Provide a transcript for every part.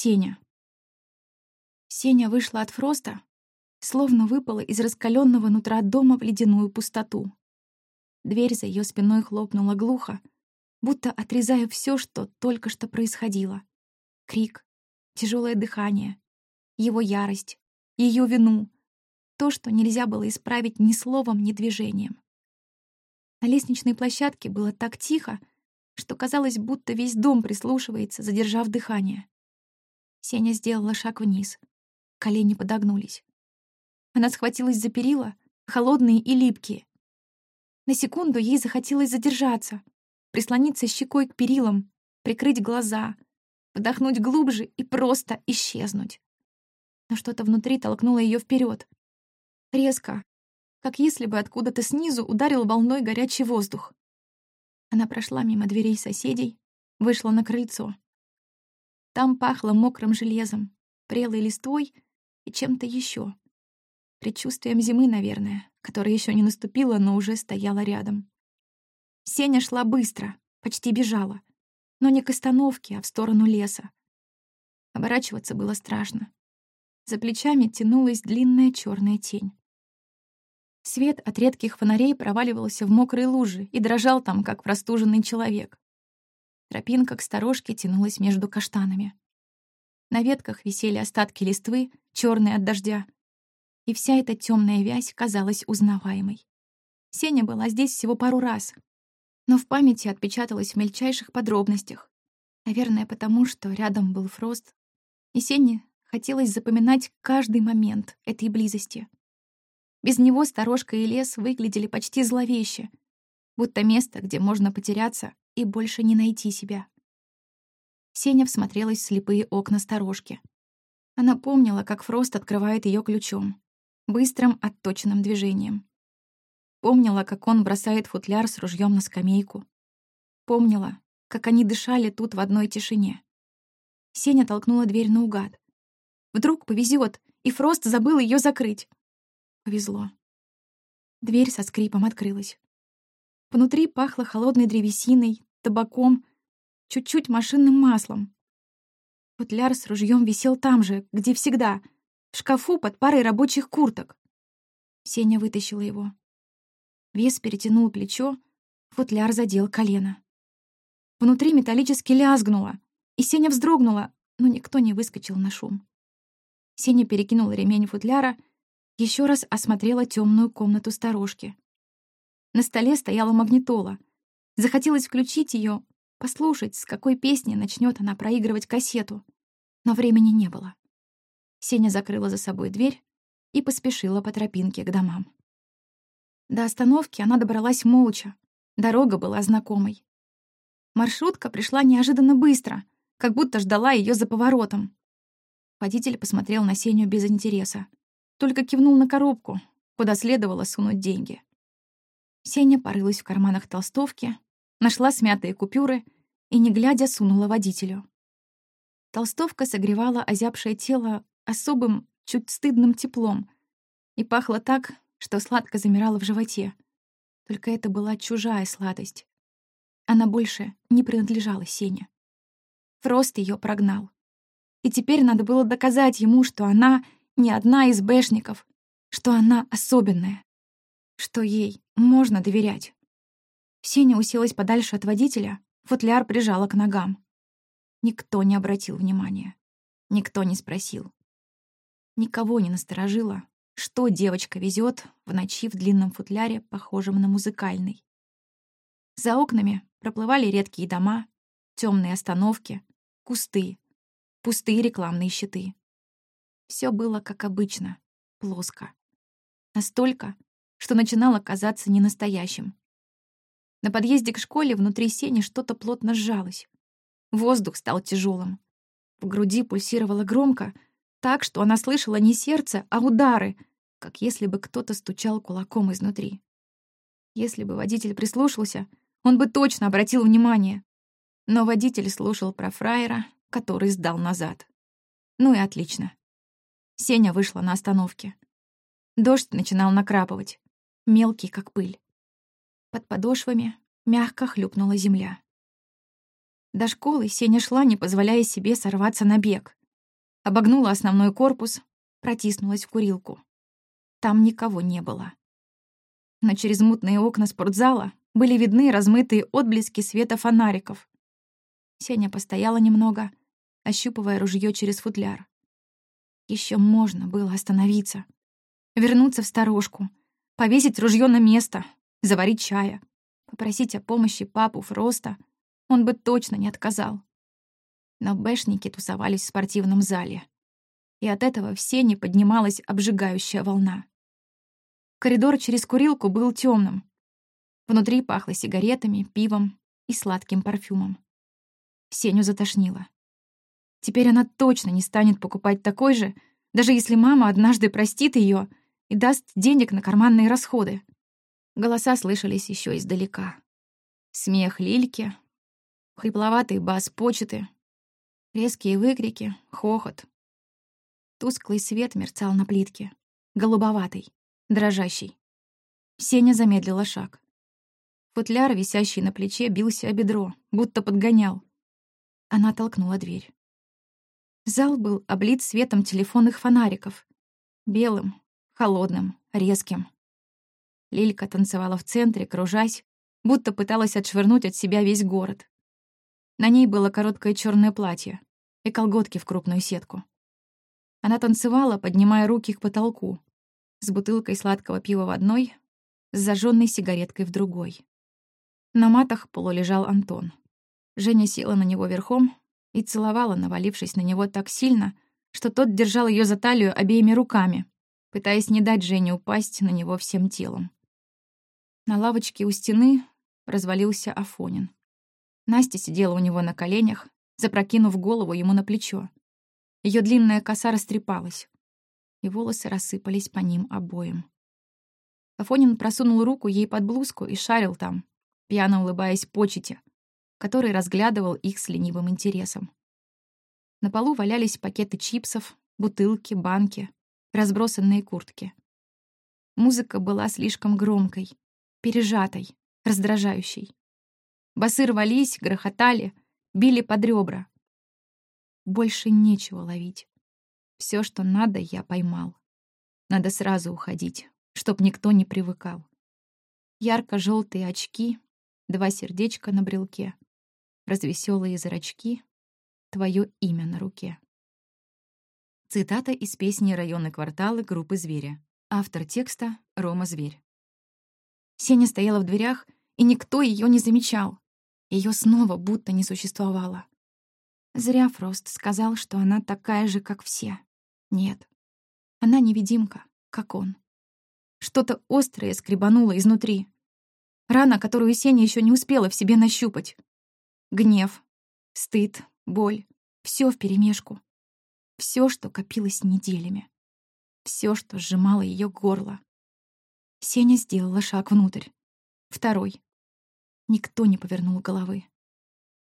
Сеня. Сеня вышла от Фроста, словно выпала из раскаленного нутра дома в ледяную пустоту. Дверь за ее спиной хлопнула глухо, будто отрезая все, что только что происходило. Крик, тяжелое дыхание, его ярость, ее вину, то, что нельзя было исправить ни словом, ни движением. На лестничной площадке было так тихо, что казалось, будто весь дом прислушивается, задержав дыхание. Сеня сделала шаг вниз. Колени подогнулись. Она схватилась за перила, холодные и липкие. На секунду ей захотелось задержаться, прислониться щекой к перилам, прикрыть глаза, вдохнуть глубже и просто исчезнуть. Но что-то внутри толкнуло ее вперед. Резко, как если бы откуда-то снизу ударил волной горячий воздух. Она прошла мимо дверей соседей, вышла на крыльцо. Там пахло мокрым железом, прелой листвой и чем-то еще. Предчувствием зимы, наверное, которая еще не наступила, но уже стояла рядом. Сеня шла быстро, почти бежала, но не к остановке, а в сторону леса. Оборачиваться было страшно. За плечами тянулась длинная черная тень. Свет от редких фонарей проваливался в мокрые лужи и дрожал там, как простуженный человек. Тропинка к сторожке тянулась между каштанами. На ветках висели остатки листвы, черные от дождя. И вся эта темная вязь казалась узнаваемой. Сеня была здесь всего пару раз, но в памяти отпечаталась в мельчайших подробностях. Наверное, потому что рядом был Фрост, и Сене хотелось запоминать каждый момент этой близости. Без него сторожка и лес выглядели почти зловеще, будто место, где можно потеряться и больше не найти себя. Сеня всмотрелась в слепые окна сторожки. Она помнила, как Фрост открывает ее ключом, быстрым отточенным движением. Помнила, как он бросает футляр с ружьем на скамейку. Помнила, как они дышали тут в одной тишине. Сеня толкнула дверь наугад. Вдруг повезет, и Фрост забыл ее закрыть. Повезло. Дверь со скрипом открылась. Внутри пахло холодной древесиной, табаком, чуть-чуть машинным маслом. Футляр с ружьем висел там же, где всегда, в шкафу под парой рабочих курток. Сеня вытащила его. Вес перетянул плечо, футляр задел колено. Внутри металлически лязгнуло, и Сеня вздрогнула, но никто не выскочил на шум. Сеня перекинула ремень футляра еще раз осмотрела темную комнату сторожки. На столе стояла магнитола. Захотелось включить ее, послушать, с какой песни начнет она проигрывать кассету. Но времени не было. Сеня закрыла за собой дверь и поспешила по тропинке к домам. До остановки она добралась молча. Дорога была знакомой. Маршрутка пришла неожиданно быстро, как будто ждала ее за поворотом. Водитель посмотрел на Сеню без интереса только кивнул на коробку, куда следовало сунуть деньги. Сеня порылась в карманах толстовки, нашла смятые купюры и, не глядя, сунула водителю. Толстовка согревала озябшее тело особым, чуть стыдным теплом и пахла так, что сладко замирала в животе. Только это была чужая сладость. Она больше не принадлежала Сене. Фрост ее прогнал. И теперь надо было доказать ему, что она не одна из бэшников, что она особенная, что ей можно доверять. Сеня уселась подальше от водителя, футляр прижала к ногам. Никто не обратил внимания. Никто не спросил. Никого не насторожило, что девочка везет в ночи в длинном футляре, похожем на музыкальный. За окнами проплывали редкие дома, темные остановки, кусты, пустые рекламные щиты. Все было как обычно, плоско. Настолько, что начинало казаться ненастоящим. На подъезде к школе внутри сени что-то плотно сжалось. Воздух стал тяжелым. В груди пульсировало громко, так, что она слышала не сердце, а удары, как если бы кто-то стучал кулаком изнутри. Если бы водитель прислушался, он бы точно обратил внимание. Но водитель слушал про фраера, который сдал назад. Ну и отлично. Сеня вышла на остановке. Дождь начинал накрапывать, мелкий, как пыль. Под подошвами мягко хлюпнула земля. До школы Сеня шла, не позволяя себе сорваться на бег, Обогнула основной корпус, протиснулась в курилку. Там никого не было. Но через мутные окна спортзала были видны размытые отблески света фонариков. Сеня постояла немного, ощупывая ружье через футляр. Еще можно было остановиться, вернуться в сторожку, повесить ружье на место, заварить чая, попросить о помощи папу Фроста. Он бы точно не отказал. Но бэшники тусовались в спортивном зале. И от этого в сене поднималась обжигающая волна. Коридор через курилку был темным, Внутри пахло сигаретами, пивом и сладким парфюмом. Сеню затошнило. Теперь она точно не станет покупать такой же, даже если мама однажды простит ее и даст денег на карманные расходы. Голоса слышались еще издалека. Смех Лильки, хрипловатый бас почты, резкие выкрики, хохот. Тусклый свет мерцал на плитке, голубоватый, дрожащий. Сеня замедлила шаг. Футляр, висящий на плече, бился о бедро, будто подгонял. Она толкнула дверь. Зал был облит светом телефонных фонариков. Белым, холодным, резким. Лилька танцевала в центре, кружась, будто пыталась отшвырнуть от себя весь город. На ней было короткое черное платье и колготки в крупную сетку. Она танцевала, поднимая руки к потолку, с бутылкой сладкого пива в одной, с зажженной сигареткой в другой. На матах полулежал Антон. Женя села на него верхом и целовала, навалившись на него так сильно, что тот держал ее за талию обеими руками, пытаясь не дать Жене упасть на него всем телом. На лавочке у стены развалился Афонин. Настя сидела у него на коленях, запрокинув голову ему на плечо. Ее длинная коса растрепалась, и волосы рассыпались по ним обоим. Афонин просунул руку ей под блузку и шарил там, пьяно улыбаясь почете, который разглядывал их с ленивым интересом. На полу валялись пакеты чипсов, бутылки, банки, разбросанные куртки. Музыка была слишком громкой, пережатой, раздражающей. Басы рвались, грохотали, били под ребра. Больше нечего ловить. Все, что надо, я поймал. Надо сразу уходить, чтоб никто не привыкал. Ярко-желтые очки, два сердечка на брелке, развеселые зрачки, твое имя на руке. Цитата из песни «Районы кварталы» группы «Зверя». Автор текста — Рома Зверь. Сеня стояла в дверях, и никто ее не замечал. Ее снова будто не существовало. Зря Фрост сказал, что она такая же, как все. Нет, она невидимка, как он. Что-то острое скребануло изнутри, Рана, которую Сеня еще не успела в себе нащупать. Гнев, стыд, боль — все вперемешку. Все, что копилось неделями. Все, что сжимало ее горло. Сеня сделала шаг внутрь. Второй. Никто не повернул головы.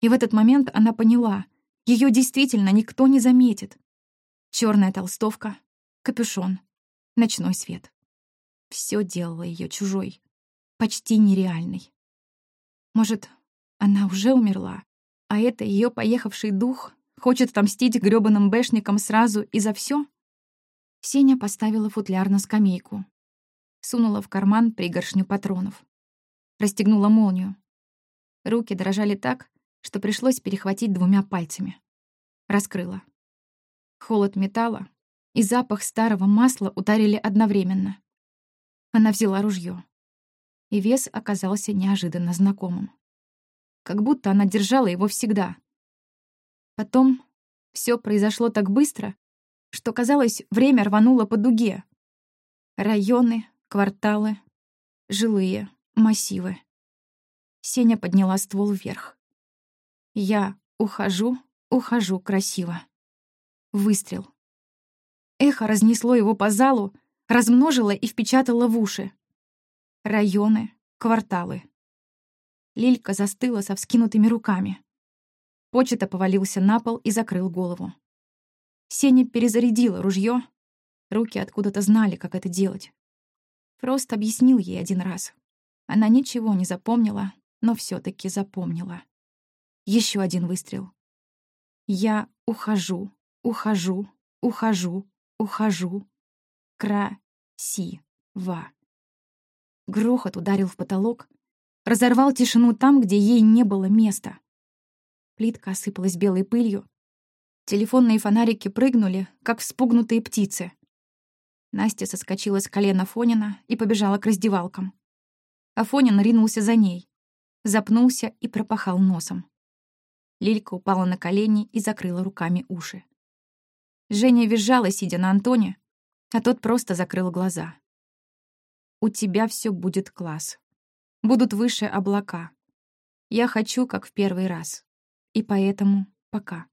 И в этот момент она поняла, ее действительно никто не заметит. Черная толстовка, капюшон, ночной свет. Все делало ее чужой почти нереальной. Может, она уже умерла, а это ее поехавший дух хочет отомстить грёбаным бэшникам сразу и за все? Сеня поставила футляр на скамейку. Сунула в карман пригоршню патронов. Расстегнула молнию. Руки дрожали так, что пришлось перехватить двумя пальцами. Раскрыла. Холод металла и запах старого масла ударили одновременно. Она взяла ружье и вес оказался неожиданно знакомым. Как будто она держала его всегда. Потом все произошло так быстро, что, казалось, время рвануло по дуге. Районы, кварталы, жилые, массивы. Сеня подняла ствол вверх. Я ухожу, ухожу красиво. Выстрел. Эхо разнесло его по залу, размножило и впечатало в уши районы, кварталы. Лилька застыла со вскинутыми руками. Почета повалился на пол и закрыл голову. Сеня перезарядила ружье. Руки откуда-то знали, как это делать. Фрост объяснил ей один раз. Она ничего не запомнила, но все таки запомнила. Еще один выстрел. Я ухожу, ухожу, ухожу, ухожу. Красиво. Грохот ударил в потолок, разорвал тишину там, где ей не было места. Плитка осыпалась белой пылью. Телефонные фонарики прыгнули, как вспугнутые птицы. Настя соскочила с колена Фонина и побежала к раздевалкам. Афонин ринулся за ней, запнулся и пропахал носом. Лилька упала на колени и закрыла руками уши. Женя визжала, сидя на Антоне, а тот просто закрыл глаза. «У тебя все будет класс. Будут выше облака. Я хочу, как в первый раз. И поэтому пока».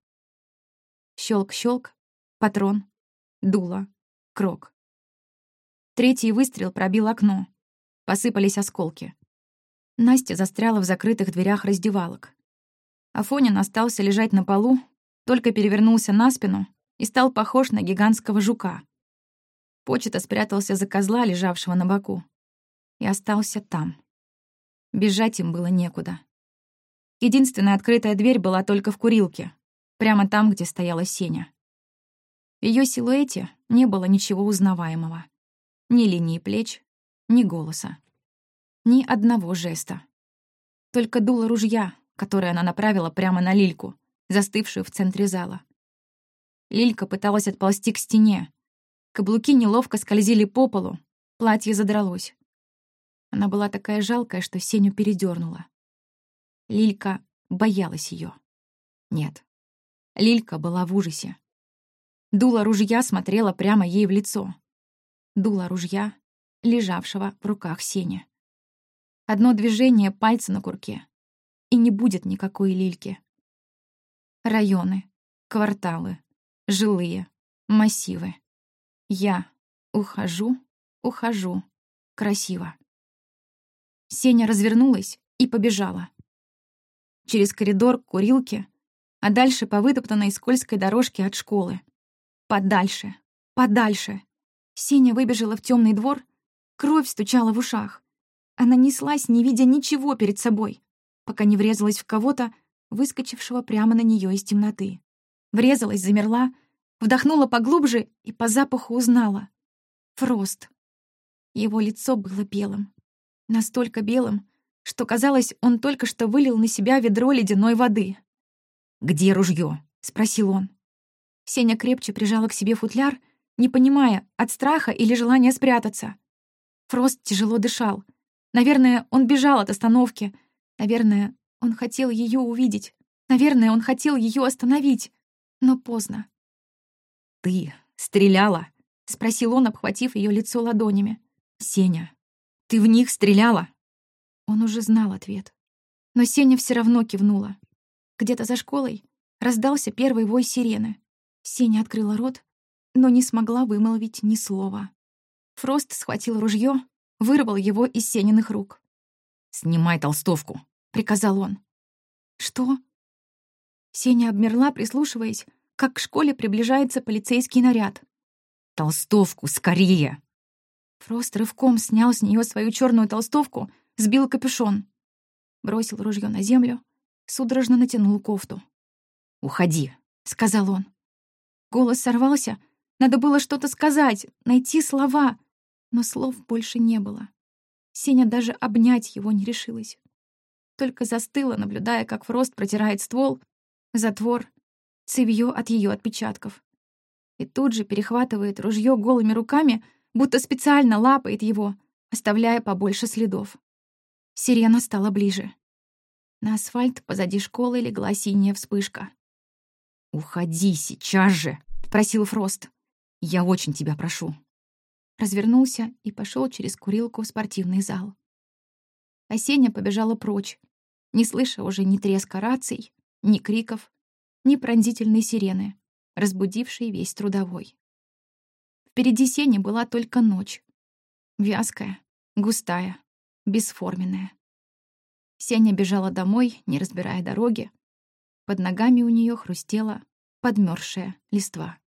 Щелк-щелк, патрон, дуло, крок. Третий выстрел пробил окно. Посыпались осколки. Настя застряла в закрытых дверях раздевалок. Афонин остался лежать на полу, только перевернулся на спину и стал похож на гигантского жука. Почета спрятался за козла, лежавшего на боку, и остался там. Бежать им было некуда. Единственная открытая дверь была только в курилке, прямо там, где стояла Сеня. В её силуэте не было ничего узнаваемого. Ни линии плеч, ни голоса. Ни одного жеста. Только дуло ружья, которое она направила прямо на Лильку, застывшую в центре зала. Лилька пыталась отползти к стене. Каблуки неловко скользили по полу, платье задралось. Она была такая жалкая, что Сеню передернула. Лилька боялась ее. Нет. Лилька была в ужасе. Дуло ружья смотрела прямо ей в лицо дуло ружья, лежавшего в руках Сени. Одно движение пальца на курке, и не будет никакой лильки. Районы, кварталы, жилые, массивы. Я ухожу, ухожу, красиво. Сеня развернулась и побежала. Через коридор к курилке, а дальше по вытоптанной скользкой дорожке от школы. Подальше, подальше. Сеня выбежала в темный двор, кровь стучала в ушах. Она неслась, не видя ничего перед собой, пока не врезалась в кого-то, выскочившего прямо на нее из темноты. Врезалась, замерла, вдохнула поглубже и по запаху узнала. Фрост. Его лицо было белым. Настолько белым, что казалось, он только что вылил на себя ведро ледяной воды. «Где ружье? спросил он. Сеня крепче прижала к себе футляр — не понимая, от страха или желания спрятаться. Фрост тяжело дышал. Наверное, он бежал от остановки. Наверное, он хотел ее увидеть. Наверное, он хотел ее остановить. Но поздно. «Ты стреляла?» — спросил он, обхватив ее лицо ладонями. «Сеня, ты в них стреляла?» Он уже знал ответ. Но Сеня все равно кивнула. Где-то за школой раздался первый вой сирены. Сеня открыла рот но не смогла вымолвить ни слова. Фрост схватил ружье, вырвал его из Сениных рук. «Снимай толстовку», — приказал он. «Что?» Сеня обмерла, прислушиваясь, как к школе приближается полицейский наряд. «Толстовку, скорее!» Фрост рывком снял с нее свою черную толстовку, сбил капюшон. Бросил ружье на землю, судорожно натянул кофту. «Уходи», — сказал он. Голос сорвался, надо было что-то сказать, найти слова, но слов больше не было. Сеня даже обнять его не решилась. Только застыла, наблюдая, как Фрост протирает ствол, затвор, цевьё от ее отпечатков. И тут же перехватывает ружье голыми руками, будто специально лапает его, оставляя побольше следов. Сирена стала ближе. На асфальт позади школы легла синяя вспышка. «Уходи сейчас же!» — просил Фрост. Я очень тебя прошу». Развернулся и пошел через курилку в спортивный зал. Осення побежала прочь, не слыша уже ни треска раций, ни криков, ни пронзительной сирены, разбудившей весь трудовой. Впереди Сени была только ночь. Вязкая, густая, бесформенная. Сеня бежала домой, не разбирая дороги. Под ногами у нее хрустела подмерзшая листва.